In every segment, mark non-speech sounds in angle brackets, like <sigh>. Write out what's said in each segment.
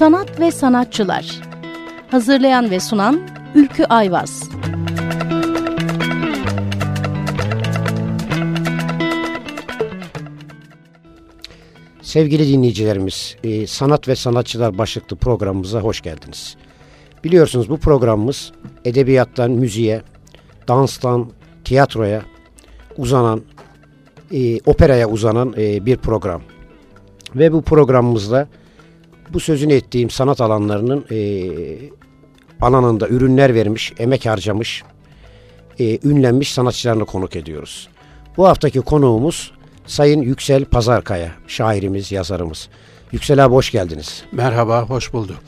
Sanat ve Sanatçılar Hazırlayan ve sunan Ülkü Ayvaz Sevgili dinleyicilerimiz, e, Sanat ve Sanatçılar başlıklı programımıza hoş geldiniz. Biliyorsunuz bu programımız edebiyattan müziğe, danstan tiyatroya uzanan, e, operaya uzanan e, bir program. Ve bu programımızda bu sözünü ettiğim sanat alanlarının e, alanında ürünler vermiş, emek harcamış, e, ünlenmiş sanatçılarını konuk ediyoruz. Bu haftaki konuğumuz Sayın Yüksel Pazarkaya, şairimiz, yazarımız. Yüksel abi hoş geldiniz. Merhaba, hoş bulduk.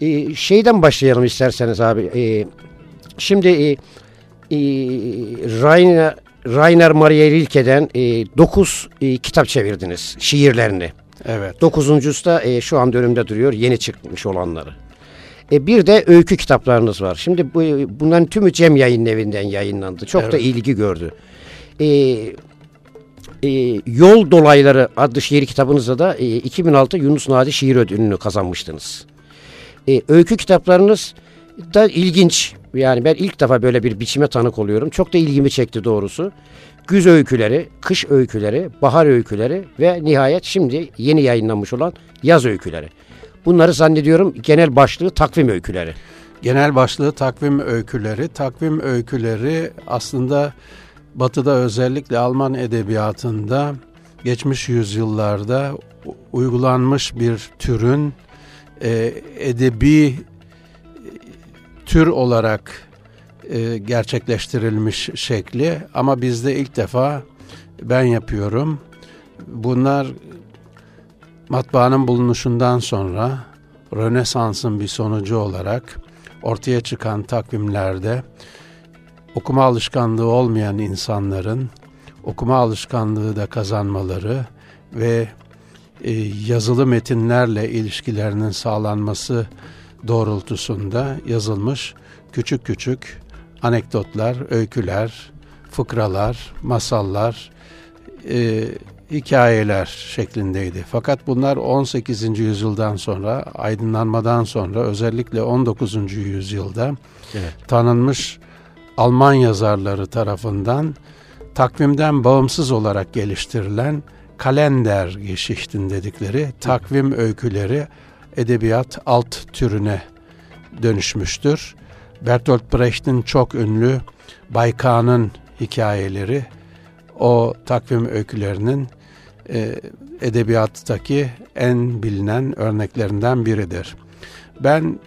Ee, şeyden başlayalım isterseniz abi. Ee, şimdi e, e, Rainer, Rainer Maria Rilke'den 9 e, e, kitap çevirdiniz, şiirlerini. Evet. Dokuzuncusu da e, şu an önümde duruyor, yeni çıkmış olanları. E, bir de öykü kitaplarınız var. Şimdi bu, bunların tümü Cem Yayın Evi'nden yayınlandı. Çok evet. da ilgi gördü. E, e, Yol Dolayları adlı şiir kitabınızda da e, 2006 Yunus Nadi Şiir Ödülünü kazanmıştınız. E, öykü kitaplarınız da ilginç. Yani ben ilk defa böyle bir biçime tanık oluyorum. Çok da ilgimi çekti doğrusu. Güz öyküleri, kış öyküleri, bahar öyküleri ve nihayet şimdi yeni yayınlanmış olan yaz öyküleri. Bunları zannediyorum genel başlığı takvim öyküleri. Genel başlığı takvim öyküleri. Takvim öyküleri aslında Batı'da özellikle Alman edebiyatında geçmiş yüzyıllarda uygulanmış bir türün e, edebi tür olarak e, gerçekleştirilmiş şekli ama bizde ilk defa ben yapıyorum. Bunlar matbaanın bulunuşundan sonra Rönesans'ın bir sonucu olarak ortaya çıkan takvimlerde okuma alışkanlığı olmayan insanların okuma alışkanlığı da kazanmaları ve e, yazılı metinlerle ilişkilerinin sağlanması doğrultusunda yazılmış küçük küçük anekdotlar, öyküler, fıkralar, masallar, e, hikayeler şeklindeydi. Fakat bunlar 18. yüzyıldan sonra, aydınlanmadan sonra özellikle 19. yüzyılda evet. tanınmış Alman yazarları tarafından takvimden bağımsız olarak geliştirilen kalender geçiştin dedikleri takvim öyküleri edebiyat alt türüne dönüşmüştür. Bertolt Brecht'in çok ünlü Baykan'ın hikayeleri o takvim öykülerinin e, edebiyattaki en bilinen örneklerinden biridir. Ben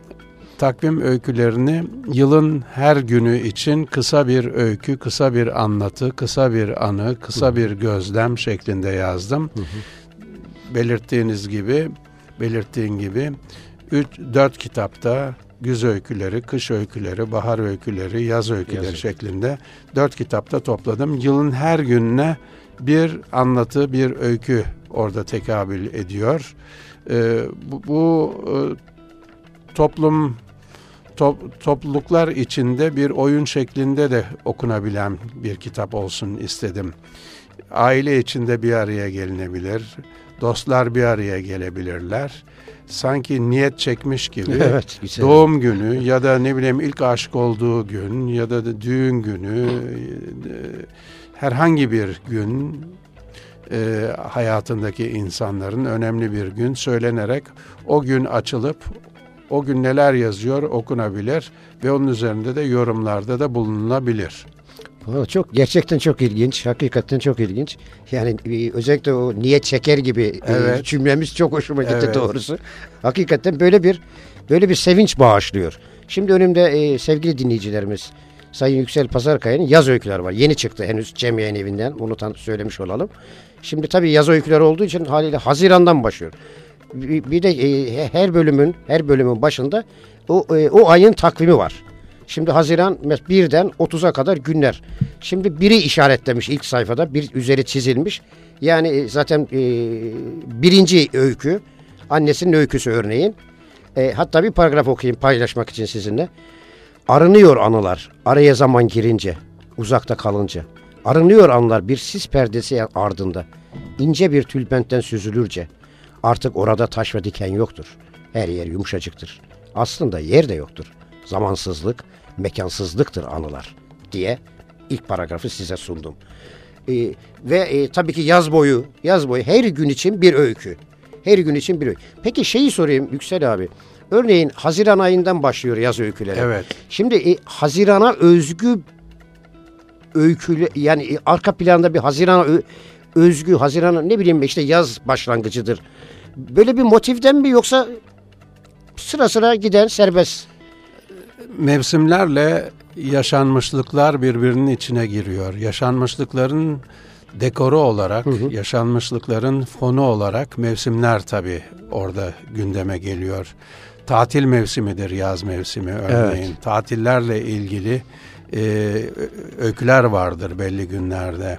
takvim öykülerini yılın her günü için kısa bir öykü, kısa bir anlatı, kısa bir anı, kısa bir gözlem şeklinde yazdım. Hı hı. Belirttiğiniz gibi, belirttiğin gibi 3 4 kitapta güz öyküleri, kış öyküleri, bahar öyküleri, yaz öyküleri Yazık. şeklinde dört kitapta topladım. Yılın her gününe bir anlatı, bir öykü orada tekabül ediyor. Ee, bu, bu e, toplum top, topluluklar içinde bir oyun şeklinde de okunabilen bir kitap olsun istedim. Aile içinde bir araya gelinebilir, dostlar bir araya gelebilirler. Sanki niyet çekmiş gibi <laughs> evet, güzel. doğum günü ya da ne bileyim ilk aşık olduğu gün ya da düğün günü e, herhangi bir gün e, hayatındaki insanların önemli bir gün söylenerek o gün açılıp o gün neler yazıyor okunabilir ve onun üzerinde de yorumlarda da Çok gerçekten çok ilginç. Hakikaten çok ilginç. Yani e, özellikle o niyet çeker gibi e, evet. cümlemiz çok hoşuma gitti evet. doğrusu. Hakikaten böyle bir böyle bir sevinç bağışlıyor. Şimdi önümde e, sevgili dinleyicilerimiz Sayın Yüksel Pazarkaya'nın yaz öyküleri var. Yeni çıktı henüz Cem Yayın Evi'nden. Onu söylemiş olalım. Şimdi tabii yaz öyküleri olduğu için haliyle Haziran'dan başlıyor bir de e, her bölümün her bölümün başında o, e, o ayın takvimi var. Şimdi Haziran birden 30'a kadar günler. Şimdi biri işaretlemiş ilk sayfada bir üzeri çizilmiş. Yani e, zaten e, birinci öykü annesinin öyküsü örneğin. E, hatta bir paragraf okuyayım paylaşmak için sizinle. Arınıyor anılar araya zaman girince uzakta kalınca. Arınıyor anılar bir sis perdesi ardında. ince bir tülbentten süzülürce. Artık orada taş ve diken yoktur. Her yer yumuşacıktır. Aslında yer de yoktur. Zamansızlık, mekansızlıktır anılar diye ilk paragrafı size sundum. Ee, ve e, tabii ki yaz boyu, yaz boyu her gün için bir öykü. Her gün için bir öykü. Peki şeyi sorayım Yüksel abi. Örneğin Haziran ayından başlıyor yaz öyküleri. Evet. Şimdi e, Haziran'a özgü öykülü yani e, arka planda bir Haziran'a özgü Haziran'a ne bileyim işte yaz başlangıcıdır. Böyle bir motiften mi yoksa sıra sıra giden serbest? Mevsimlerle yaşanmışlıklar birbirinin içine giriyor. Yaşanmışlıkların dekoru olarak, yaşanmışlıkların fonu olarak mevsimler tabii orada gündeme geliyor. Tatil mevsimidir yaz mevsimi örneğin. Tatillerle ilgili e, öyküler vardır belli günlerde.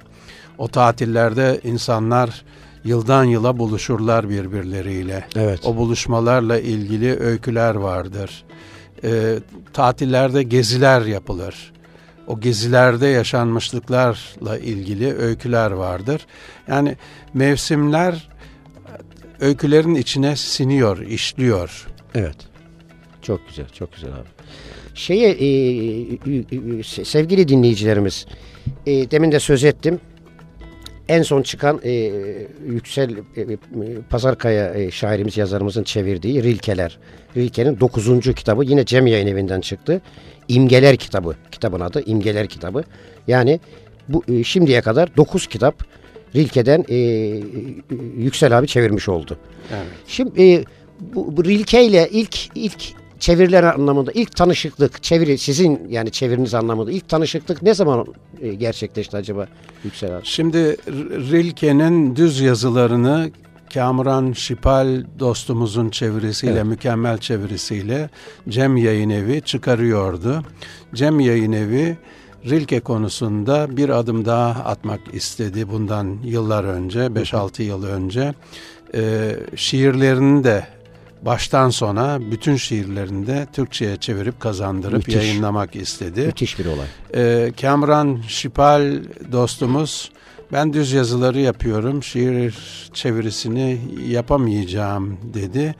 O tatillerde insanlar yıldan yıla buluşurlar birbirleriyle. Evet. O buluşmalarla ilgili öyküler vardır. E, tatillerde geziler yapılır. O gezilerde yaşanmışlıklarla ilgili öyküler vardır. Yani mevsimler öykülerin içine siniyor, işliyor. Evet. Çok güzel, çok güzel abi. Şeye e, e, e, sevgili dinleyicilerimiz, e, demin de söz ettim. En son çıkan e, Yüksel e, e, Pazarkaya e, şairimiz, yazarımızın çevirdiği Rilkeler. Rilke'nin 9. kitabı yine Cem Yayın Evi'nden çıktı. İmgeler kitabı. Kitabın adı İmgeler kitabı. Yani bu e, şimdiye kadar 9 kitap Rilke'den e, e, Yüksel abi çevirmiş oldu. Evet. Şimdi e, bu, bu Rilke ile ilk ilk çeviriler anlamında ilk tanışıklık çeviri sizin yani çeviriniz anlamında ilk tanışıklık ne zaman e, gerçekleşti acaba Yüksel abi? Şimdi Rilke'nin düz yazılarını Kamuran Şipal dostumuzun çevirisiyle, Evet. mükemmel çevirisiyle Cem Yayın Evi çıkarıyordu. Cem Yayın Evi Rilke konusunda bir adım daha atmak istedi bundan yıllar önce, 5-6 yıl önce. Ee, şiirlerini de baştan sona bütün şiirlerini de Türkçe'ye çevirip kazandırıp Müthiş. yayınlamak istedi. Müthiş bir olay. Ee, Kamran Şipal dostumuz ben düz yazıları yapıyorum şiir çevirisini yapamayacağım dedi.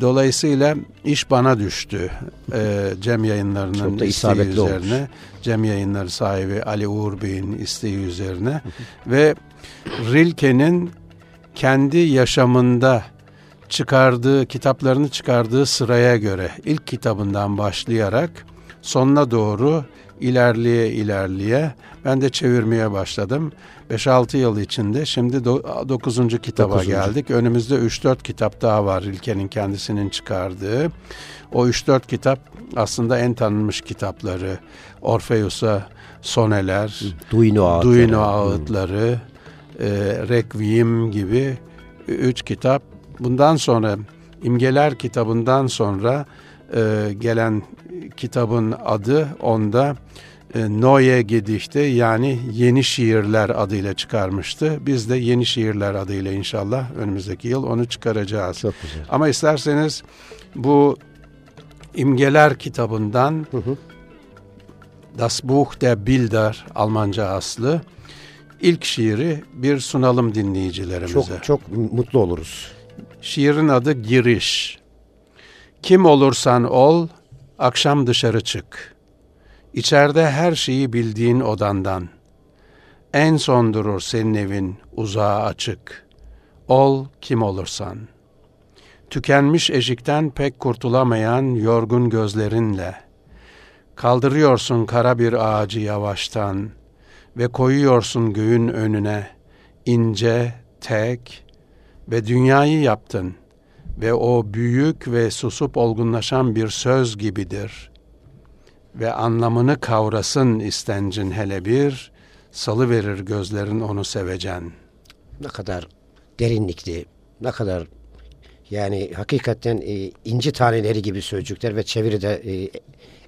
Dolayısıyla iş bana düştü ee, Cem yayınlarının Çok da isteği isabetli olmuş. üzerine. Cem yayınları sahibi Ali Uğur Bey'in isteği üzerine ve Rilke'nin kendi yaşamında çıkardığı kitaplarını çıkardığı sıraya göre ilk kitabından başlayarak sonuna doğru ilerleye ilerleye ben de çevirmeye başladım. 5-6 yıl içinde şimdi 9. kitaba Dokuzuncu. geldik. Önümüzde 3-4 kitap daha var İlke'nin kendisinin çıkardığı. O 3-4 kitap aslında en tanınmış kitapları. Orpheus'a Soneler, Duino ağıtları. Duino Ağıtları, e, Requiem gibi üç kitap. Bundan sonra İmgeler kitabından sonra e, gelen kitabın adı onda e, Neue Gedichte yani Yeni Şiirler adıyla çıkarmıştı. Biz de Yeni Şiirler adıyla inşallah önümüzdeki yıl onu çıkaracağız. Çok güzel. Ama isterseniz bu İmgeler kitabından Hı hı. Das Buch der Bilder Almanca aslı ilk şiiri bir sunalım dinleyicilerimize. Çok çok mutlu oluruz. Şiirin adı Giriş. Kim olursan ol, akşam dışarı çık. İçeride her şeyi bildiğin odandan. En son durur senin evin uzağa açık. Ol kim olursan. Tükenmiş eşikten pek kurtulamayan yorgun gözlerinle. Kaldırıyorsun kara bir ağacı yavaştan ve koyuyorsun göğün önüne ince, tek, ve dünyayı yaptın ve o büyük ve susup olgunlaşan bir söz gibidir. Ve anlamını kavrasın istencin hele bir, salı verir gözlerin onu sevecen. Ne kadar derinlikli, ne kadar yani hakikaten e, inci taneleri gibi sözcükler ve çeviride e,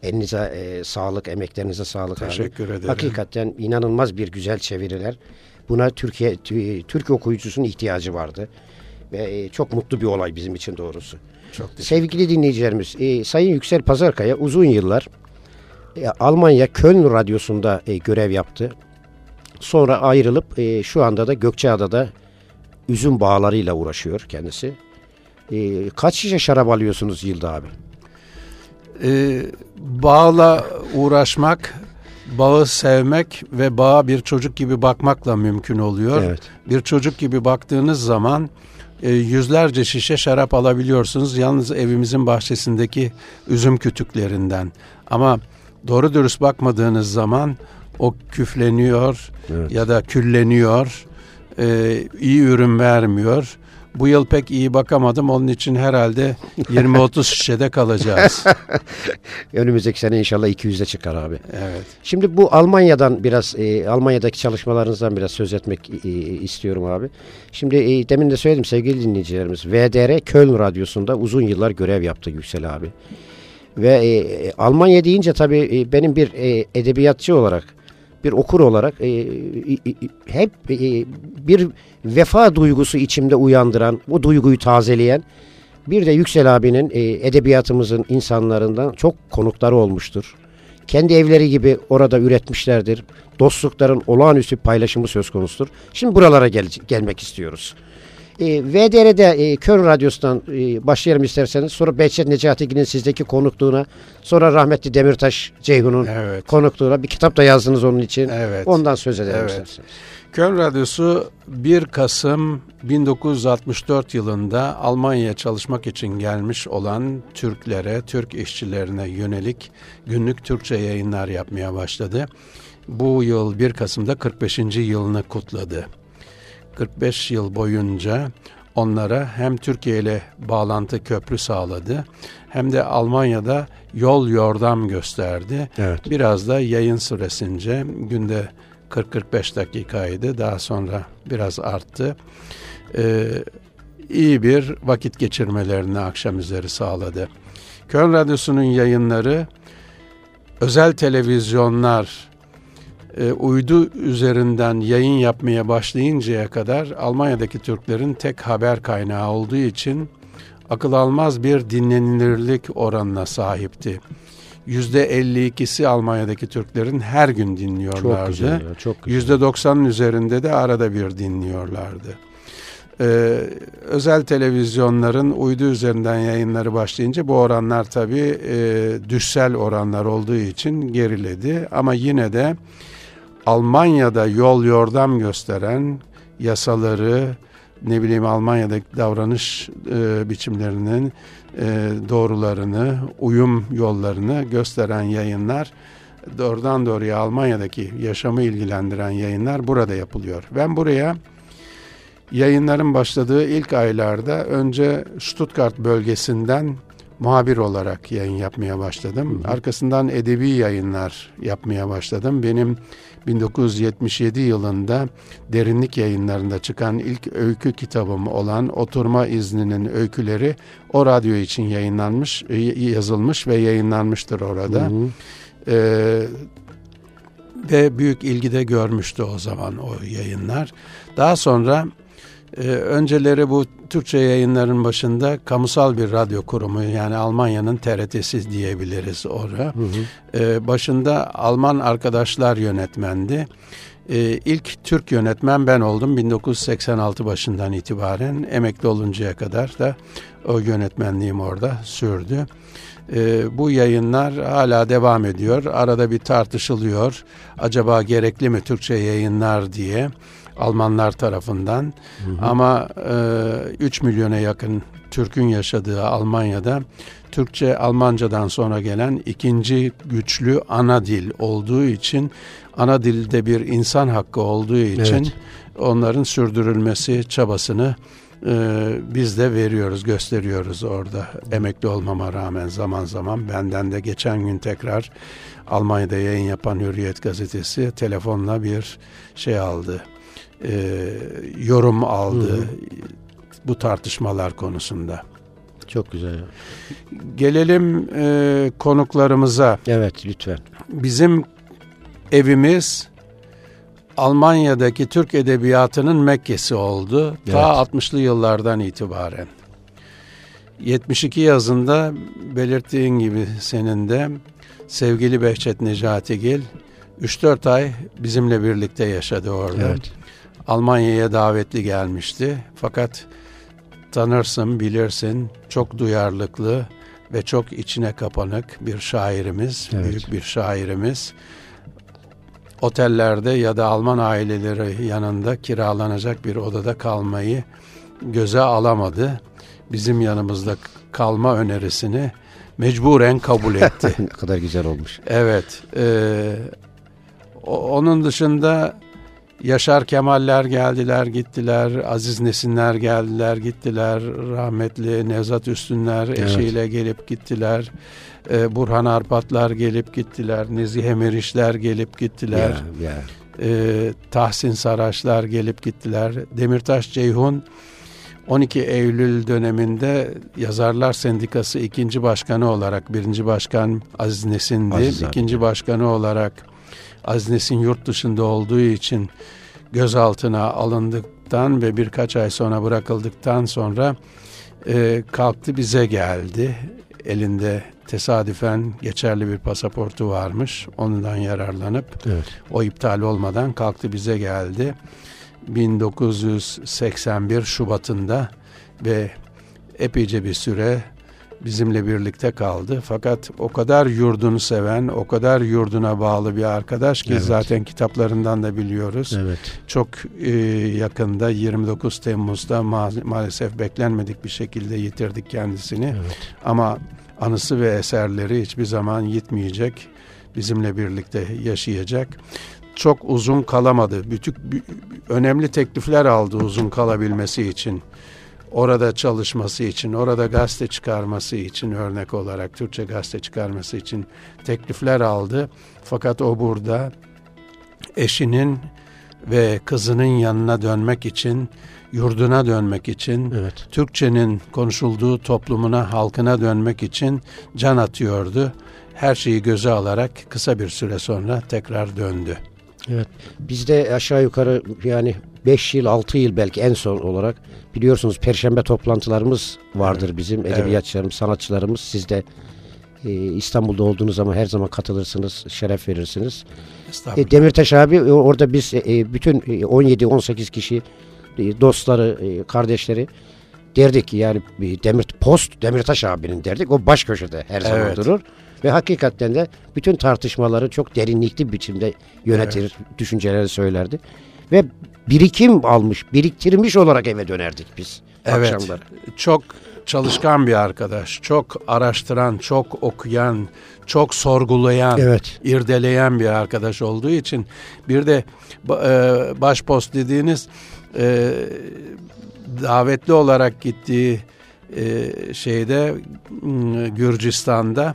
elinize e, sağlık, emeklerinize sağlık. abi. Teşekkür ederim. Hakikaten inanılmaz bir güzel çeviriler. Buna Türkiye tü- Türk okuyucusunun ihtiyacı vardı. Ve e, çok mutlu bir olay bizim için doğrusu. Çok Sevgili dinleyicilerimiz, e, Sayın Yüksel Pazarkaya uzun yıllar e, Almanya Köln Radyosu'nda görev yaptı. Sonra ayrılıp şu anda da Gökçeada'da üzüm bağlarıyla uğraşıyor kendisi. Kaç şişe şarap alıyorsunuz yılda abi? E, bağla uğraşmak, bağı sevmek ve bağa bir çocuk gibi bakmakla mümkün oluyor. Evet. Bir çocuk gibi baktığınız zaman e, yüzlerce şişe şarap alabiliyorsunuz. Yalnız evimizin bahçesindeki üzüm kütüklerinden. Ama doğru dürüst bakmadığınız zaman o küfleniyor evet. ya da külleniyor. E, iyi ürün vermiyor. Bu yıl pek iyi bakamadım. Onun için herhalde 20-30 <laughs> şişede kalacağız. <laughs> Önümüzdeki sene inşallah 200'e çıkar abi. Evet. Şimdi bu Almanya'dan biraz e, Almanya'daki çalışmalarınızdan biraz söz etmek e, istiyorum abi. Şimdi e, demin de söyledim sevgili dinleyicilerimiz. VDR Köln Radyosu'nda uzun yıllar görev yaptı Yüksel abi. Ve e, Almanya deyince tabii e, benim bir e, edebiyatçı olarak bir okur olarak e, e, hep e, bir vefa duygusu içimde uyandıran, bu duyguyu tazeleyen bir de Yüksel abinin e, edebiyatımızın insanlarından çok konukları olmuştur. Kendi evleri gibi orada üretmişlerdir. Dostlukların olağanüstü paylaşımı söz konusudur. Şimdi buralara gel gelmek istiyoruz. E, VDR'de e, Kör Radyosu'ndan e, başlayalım isterseniz. Sonra Behçet Necatigil'in sizdeki konukluğuna. Sonra rahmetli Demirtaş Ceyhun'un evet. konukluğuna. Bir kitap da yazdınız onun için. Evet. Ondan söz edelim evet. isterseniz. Köln Radyosu 1 Kasım 1964 yılında Almanya'ya çalışmak için gelmiş olan Türklere, Türk işçilerine yönelik günlük Türkçe yayınlar yapmaya başladı. Bu yıl 1 Kasım'da 45. yılını kutladı. 45 yıl boyunca onlara hem Türkiye ile bağlantı köprü sağladı hem de Almanya'da yol yordam gösterdi. Evet. Biraz da yayın süresince günde 40-45 dakikaydı. Daha sonra biraz arttı. Ee, iyi bir vakit geçirmelerini akşam üzeri sağladı. Köln Radyosu'nun yayınları özel televizyonlar e, uydu üzerinden yayın yapmaya başlayıncaya kadar Almanya'daki Türklerin tek haber kaynağı olduğu için akıl almaz bir dinlenilirlik oranına sahipti. Yüzde 52'si Almanya'daki Türklerin her gün dinliyorlardı. Çok güzel ya, çok güzel. %90'ın üzerinde de arada bir dinliyorlardı. Ee, özel televizyonların uydu üzerinden yayınları başlayınca bu oranlar tabii e, düşsel oranlar olduğu için geriledi. Ama yine de Almanya'da yol yordam gösteren yasaları, ne bileyim Almanya'daki davranış e, biçimlerinin e, doğrularını, uyum yollarını gösteren yayınlar doğrudan doğruya Almanya'daki yaşamı ilgilendiren yayınlar burada yapılıyor. Ben buraya yayınların başladığı ilk aylarda önce Stuttgart bölgesinden muhabir olarak yayın yapmaya başladım. Arkasından edebi yayınlar yapmaya başladım. Benim 1977 yılında derinlik yayınlarında çıkan ilk öykü kitabım olan Oturma İzni'nin öyküleri o radyo için yayınlanmış, yazılmış ve yayınlanmıştır orada. Hı hı. Ee, ve büyük ilgi de görmüştü o zaman o yayınlar. Daha sonra ee, önceleri bu Türkçe yayınların başında kamusal bir radyo kurumu yani Almanya'nın TRT'si diyebiliriz orada. Hı hı. Ee, başında Alman arkadaşlar yönetmendi. Ee, ilk Türk yönetmen ben oldum 1986 başından itibaren emekli oluncaya kadar da o yönetmenliğim orada sürdü. E, bu yayınlar hala devam ediyor. Arada bir tartışılıyor. Acaba gerekli mi Türkçe yayınlar diye. Almanlar tarafından. Hı hı. Ama e, 3 milyona yakın Türk'ün yaşadığı Almanya'da Türkçe Almancadan sonra gelen ikinci güçlü ana dil olduğu için ana dilde bir insan hakkı olduğu için evet. onların sürdürülmesi çabasını e, biz de veriyoruz, gösteriyoruz orada. Emekli olmama rağmen zaman zaman benden de geçen gün tekrar Almanya'da yayın yapan Hürriyet gazetesi telefonla bir şey aldı e, yorum aldı hı bu tartışmalar konusunda. Çok güzel. Gelelim e, konuklarımıza. Evet lütfen. Bizim evimiz Almanya'daki Türk edebiyatının Mekke'si oldu. Evet. Ta 60'lı yıllardan itibaren. 72 yazında belirttiğin gibi senin de sevgili Behçet Necatigil 3-4 ay bizimle birlikte yaşadı orada. Evet. Almanya'ya davetli gelmişti. Fakat tanırsın, bilirsin. Çok duyarlılıklı ve çok içine kapanık bir şairimiz, evet. büyük bir şairimiz. Otellerde ya da Alman aileleri yanında kiralanacak bir odada kalmayı göze alamadı. Bizim yanımızda kalma önerisini mecburen kabul etti. <laughs> ne kadar güzel olmuş. Evet. E, onun dışında Yaşar Kemaller geldiler gittiler, Aziz Nesinler geldiler gittiler, rahmetli Nevzat Üstünler eşiyle evet. gelip gittiler, ee, Burhan Arpatlar gelip gittiler, Nezihe Meriçler gelip gittiler, yeah, yeah. Ee, Tahsin Saraçlar gelip gittiler, Demirtaş Ceyhun 12 Eylül döneminde Yazarlar Sendikası ikinci başkanı olarak, birinci başkan Aziz Nesin'di, Aziz. İkinci başkanı olarak Aziz Nesin yurt dışında olduğu için gözaltına alındıktan ve birkaç ay sonra bırakıldıktan sonra e, kalktı bize geldi. Elinde tesadüfen geçerli bir pasaportu varmış. Ondan yararlanıp evet. o iptal olmadan kalktı bize geldi. 1981 Şubat'ında ve epeyce bir süre bizimle birlikte kaldı. Fakat o kadar yurdunu seven, o kadar yurduna bağlı bir arkadaş ki evet. zaten kitaplarından da biliyoruz. Evet. Çok e, yakında 29 Temmuz'da ma- maalesef beklenmedik bir şekilde yitirdik kendisini. Evet. Ama anısı ve eserleri hiçbir zaman yitmeyecek. Bizimle birlikte yaşayacak çok uzun kalamadı. Bütün önemli teklifler aldı uzun kalabilmesi için. Orada çalışması için, orada gazete çıkarması için örnek olarak Türkçe gazete çıkarması için teklifler aldı. Fakat o burada eşinin ve kızının yanına dönmek için, yurduna dönmek için, evet. Türkçenin konuşulduğu toplumuna, halkına dönmek için can atıyordu. Her şeyi göze alarak kısa bir süre sonra tekrar döndü. Evet. Bizde aşağı yukarı yani 5 yıl 6 yıl belki en son olarak biliyorsunuz perşembe toplantılarımız vardır bizim edebiyatçılarımız, sanatçılarımız. Siz de e, İstanbul'da olduğunuz zaman her zaman katılırsınız, şeref verirsiniz. E, Demirtaş abi orada biz e, bütün 17-18 kişi e, dostları, e, kardeşleri derdik ki yani Demir Post Demirtaş abinin derdik. O baş köşede her zaman evet. durur. Ve hakikaten de bütün tartışmaları çok derinlikli biçimde yönetir, evet. düşünceleri söylerdi. Ve birikim almış, biriktirmiş olarak eve dönerdik biz evet. akşamları. Çok çalışkan bir arkadaş, çok araştıran, çok okuyan, çok sorgulayan, evet. irdeleyen bir arkadaş olduğu için bir de e, başpost dediğiniz e, davetli olarak gittiği e, şeyde Gürcistan'da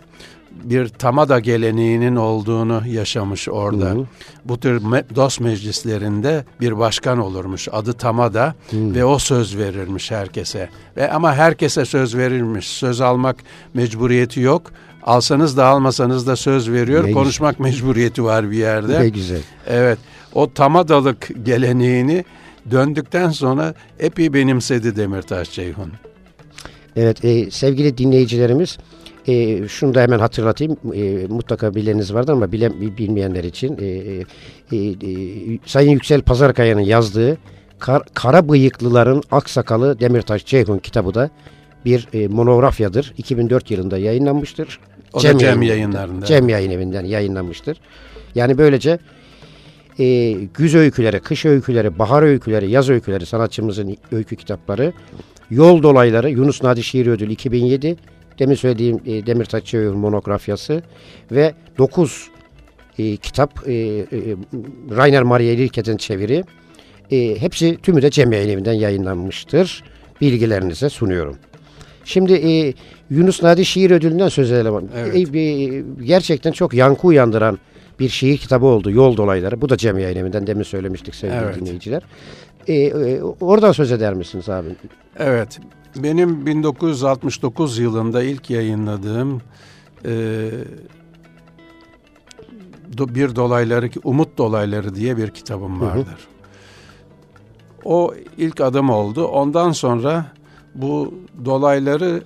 bir tamada geleneğinin olduğunu yaşamış orada. Hı. Bu tür me- dost meclislerinde bir başkan olurmuş. Adı tamada hı. ve o söz verirmiş herkese. Ve ama herkese söz verilmiş. Söz almak mecburiyeti yok. Alsanız da almasanız da söz veriyor. Ne Konuşmak güzel. mecburiyeti var bir yerde. Ne güzel. Evet. O tamadalık geleneğini döndükten sonra epey benimsedi Demirtaş Ceyhun. Evet e, sevgili dinleyicilerimiz e, şunu da hemen hatırlatayım. E, mutlaka bileniniz vardır ama bilen, bilmeyenler için. E, e, e, Sayın Yüksel Pazarkaya'nın yazdığı Kar, Kara Bıyıklıların Aksakalı Demirtaş Ceyhun kitabı da bir e, monografyadır. 2004 yılında yayınlanmıştır. O Cem, da Cem yayınlarında. Cem yayın evinden yayınlanmıştır. Yani böylece e, güz öyküleri, kış öyküleri, bahar öyküleri, yaz öyküleri sanatçımızın öykü kitapları, yol dolayları Yunus Nadi Şiir Ödülü 2007, demin söylediğim e, Demirtaş monografyası ve 9 e, kitap e, e, Rainer Maria Rilke'den çeviri. E, hepsi tümü de Cem Yayın Evi'nden yayınlanmıştır. Bilgilerinize sunuyorum. Şimdi e, Yunus Nadi Şiir Ödülü'nden söz edelim. Evet. E, gerçekten çok yankı uyandıran bir şiir kitabı oldu. Yol Dolayları. Bu da Cem Yayın Evi'nden demin söylemiştik sevgili evet. dinleyiciler. E, e, oradan söz eder misiniz abi? Evet. Benim 1969 yılında ilk yayınladığım e, bir dolayları Umut Dolayları diye bir kitabım vardır. Hı hı. O ilk adım oldu. Ondan sonra bu dolayları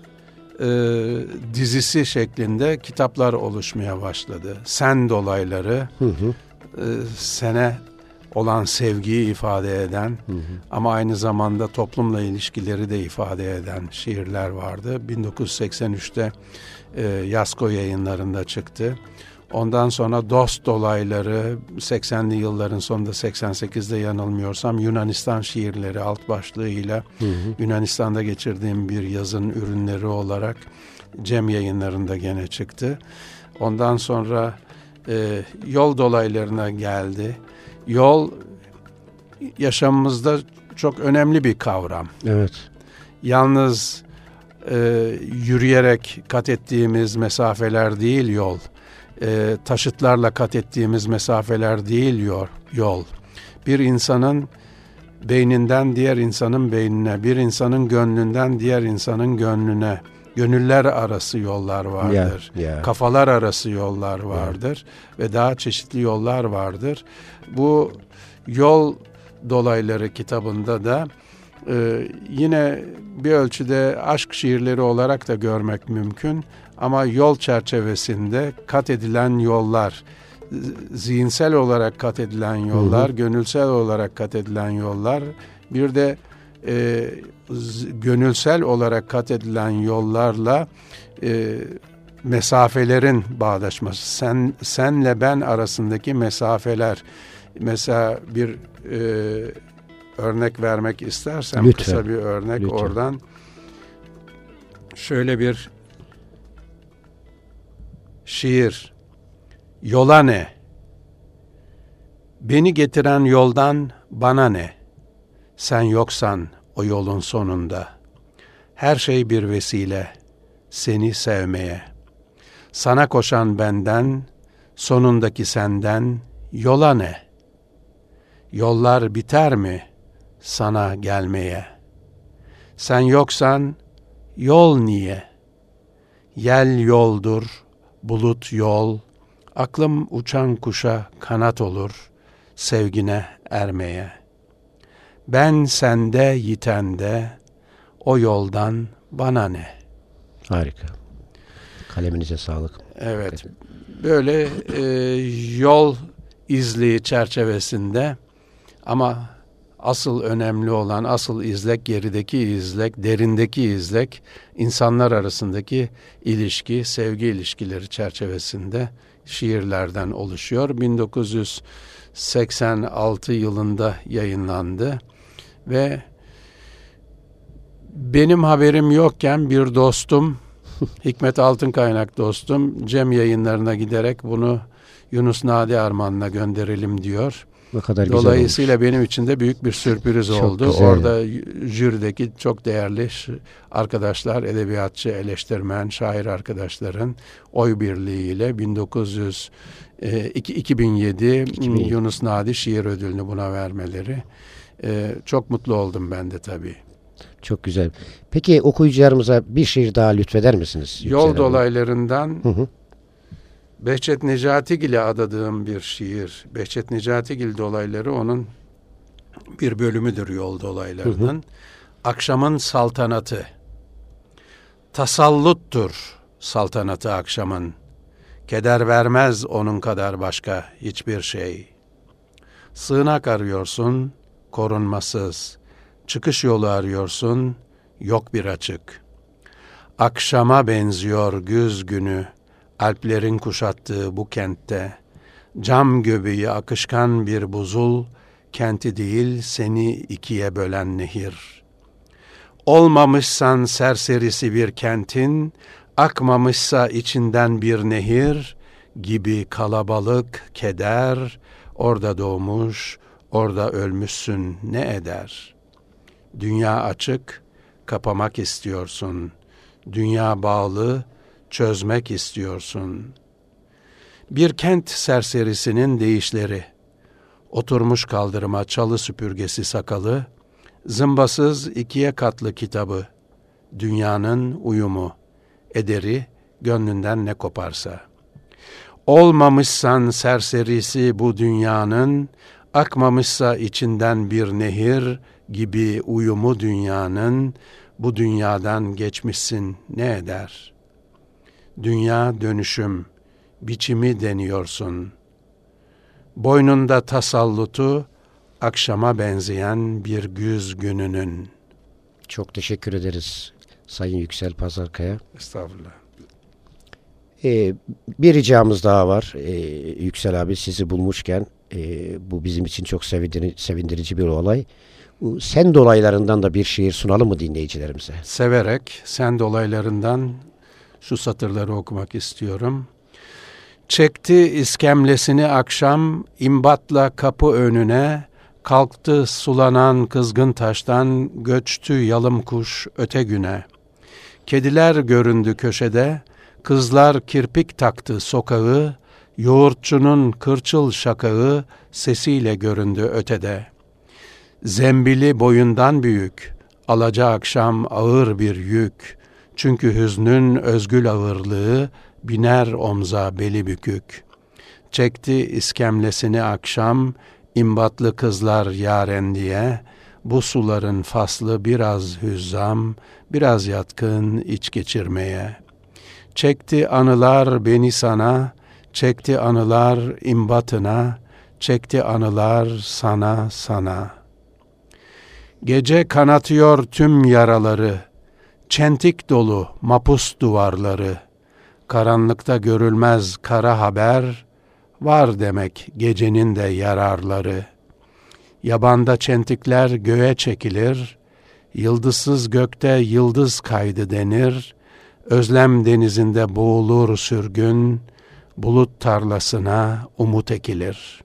e, dizisi şeklinde kitaplar oluşmaya başladı. Sen dolayları hı hı. E, sene olan sevgiyi ifade eden hı hı. ama aynı zamanda toplumla ilişkileri de ifade eden şiirler vardı. 1983'te e, Yasko yayınlarında çıktı. Ondan sonra Dost dolayları 80'li yılların sonunda 88'de yanılmıyorsam Yunanistan şiirleri alt başlığıyla hı hı. Yunanistan'da geçirdiğim bir yazın ürünleri olarak Cem yayınlarında gene çıktı. Ondan sonra e, yol dolaylarına geldi. Yol yaşamımızda çok önemli bir kavram. Evet. Yalnız e, yürüyerek kat ettiğimiz mesafeler değil yol. E, taşıtlarla kat ettiğimiz mesafeler değil yol. yol. Bir insanın beyninden diğer insanın beynine, bir insanın gönlünden diğer insanın gönlüne, gönüller arası yollar vardır. Yeah, yeah. Kafalar arası yollar vardır yeah. ve daha çeşitli yollar vardır. Bu yol dolayları kitabında da e, yine bir ölçüde aşk şiirleri olarak da görmek mümkün ama yol çerçevesinde kat edilen yollar, zihinsel olarak kat edilen yollar, hı hı. gönülsel olarak kat edilen yollar, bir de e, gönülsel olarak kat edilen yollarla e, mesafelerin bağdaşması, sen senle ben arasındaki mesafeler. Mesela bir e, örnek vermek istersem Lütfen. kısa bir örnek Lütfen. oradan. Şöyle bir şiir. Yola ne? Beni getiren yoldan bana ne? Sen yoksan o yolun sonunda. Her şey bir vesile seni sevmeye. Sana koşan benden, sonundaki senden yola ne? Yollar biter mi sana gelmeye? Sen yoksan yol niye? Yel yoldur, bulut yol, aklım uçan kuşa kanat olur, sevgine ermeye.'' Ben sende yitende, o yoldan bana ne? Harika. Kaleminize sağlık. Evet. Böyle e, yol izliği çerçevesinde ama asıl önemli olan, asıl izlek gerideki izlek, derindeki izlek, insanlar arasındaki ilişki, sevgi ilişkileri çerçevesinde şiirlerden oluşuyor. 1986 yılında yayınlandı ve benim haberim yokken bir dostum <laughs> Hikmet Altın Kaynak dostum Cem yayınlarına giderek bunu Yunus Nadi Arman'la gönderelim diyor. Ne kadar Dolayısıyla güzel benim için de büyük bir sürpriz çok oldu. Güzel. Orada jürideki çok değerli arkadaşlar, edebiyatçı, eleştirmen, şair arkadaşların oy birliğiyle 1900 e, 2007 2007 Yunus Nadi şiir ödülünü buna vermeleri e, çok mutlu oldum ben de tabii. Çok güzel. Peki okuyucularımıza bir şiir daha lütfeder misiniz? Yol Yüksel dolaylarından hı hı. Behçet Necatigil'e adadığım bir şiir. Behçet Necatigil dolayları onun bir bölümüdür yol dolaylarının. Hı hı. Akşamın saltanatı. Tasalluttur saltanatı akşamın. Keder vermez onun kadar başka hiçbir şey. Sığınak arıyorsun, korunmasız. Çıkış yolu arıyorsun, yok bir açık. Akşama benziyor güz günü, Alplerin kuşattığı bu kentte. Cam göbeği akışkan bir buzul, kenti değil seni ikiye bölen nehir. Olmamışsan serserisi bir kentin, akmamışsa içinden bir nehir, gibi kalabalık, keder, orada doğmuş, Orada ölmüşsün ne eder? Dünya açık, kapamak istiyorsun. Dünya bağlı, çözmek istiyorsun. Bir kent serserisinin değişleri. Oturmuş kaldırıma çalı süpürgesi sakalı, zımbasız ikiye katlı kitabı, dünyanın uyumu, ederi gönlünden ne koparsa. Olmamışsan serserisi bu dünyanın, Akmamışsa içinden bir nehir gibi uyumu dünyanın, bu dünyadan geçmişsin ne eder? Dünya dönüşüm, biçimi deniyorsun. Boynunda tasallutu, akşama benzeyen bir güz gününün. Çok teşekkür ederiz Sayın Yüksel Pazarkaya. Estağfurullah. Ee, bir ricamız daha var ee, Yüksel abi sizi bulmuşken e, bu bizim için çok sevindirici, sevindirici bir olay. Bu sen dolaylarından da bir şiir sunalım mı dinleyicilerimize? Severek sen dolaylarından şu satırları okumak istiyorum. Çekti iskemlesini akşam imbatla kapı önüne, kalktı sulanan kızgın taştan göçtü yalım kuş öte güne. Kediler göründü köşede, kızlar kirpik taktı sokağı, yoğurtçunun kırçıl şakağı sesiyle göründü ötede. Zembili boyundan büyük, alaca akşam ağır bir yük, çünkü hüznün özgül ağırlığı biner omza beli bükük. Çekti iskemlesini akşam, imbatlı kızlar yaren diye, bu suların faslı biraz hüzzam, biraz yatkın iç geçirmeye. Çekti anılar beni sana, çekti anılar imbatına, çekti anılar sana sana. Gece kanatıyor tüm yaraları, çentik dolu mapus duvarları, karanlıkta görülmez kara haber, var demek gecenin de yararları. Yabanda çentikler göğe çekilir, yıldızsız gökte yıldız kaydı denir, özlem denizinde boğulur sürgün, bulut tarlasına umut ekilir.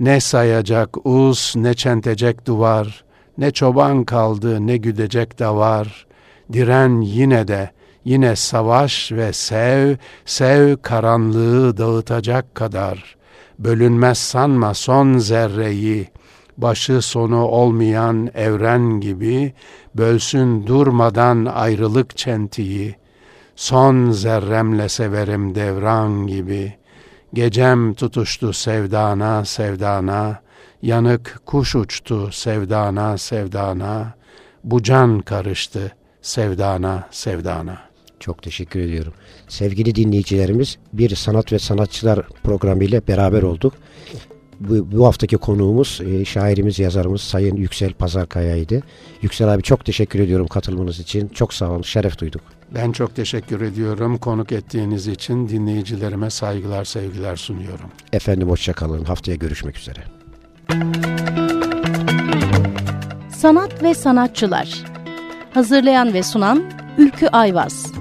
Ne sayacak uz, ne çentecek duvar, ne çoban kaldı, ne güdecek davar, diren yine de, yine savaş ve sev, sev karanlığı dağıtacak kadar. Bölünmez sanma son zerreyi, başı sonu olmayan evren gibi, bölsün durmadan ayrılık çentiyi. Son zerremle severim devran gibi, gecem tutuştu sevdana sevdana, yanık kuş uçtu sevdana sevdana, bu can karıştı sevdana sevdana. Çok teşekkür ediyorum. Sevgili dinleyicilerimiz bir sanat ve sanatçılar programıyla beraber olduk. Bu, bu haftaki konuğumuz e, şairimiz, yazarımız Sayın Yüksel Pazarkaya'ydı. Yüksel abi çok teşekkür ediyorum katılmanız için. Çok sağ olun, şeref duyduk. Ben çok teşekkür ediyorum. Konuk ettiğiniz için dinleyicilerime saygılar, sevgiler sunuyorum. Efendim hoşçakalın. Haftaya görüşmek üzere. Sanat ve Sanatçılar Hazırlayan ve sunan Ülkü Ayvaz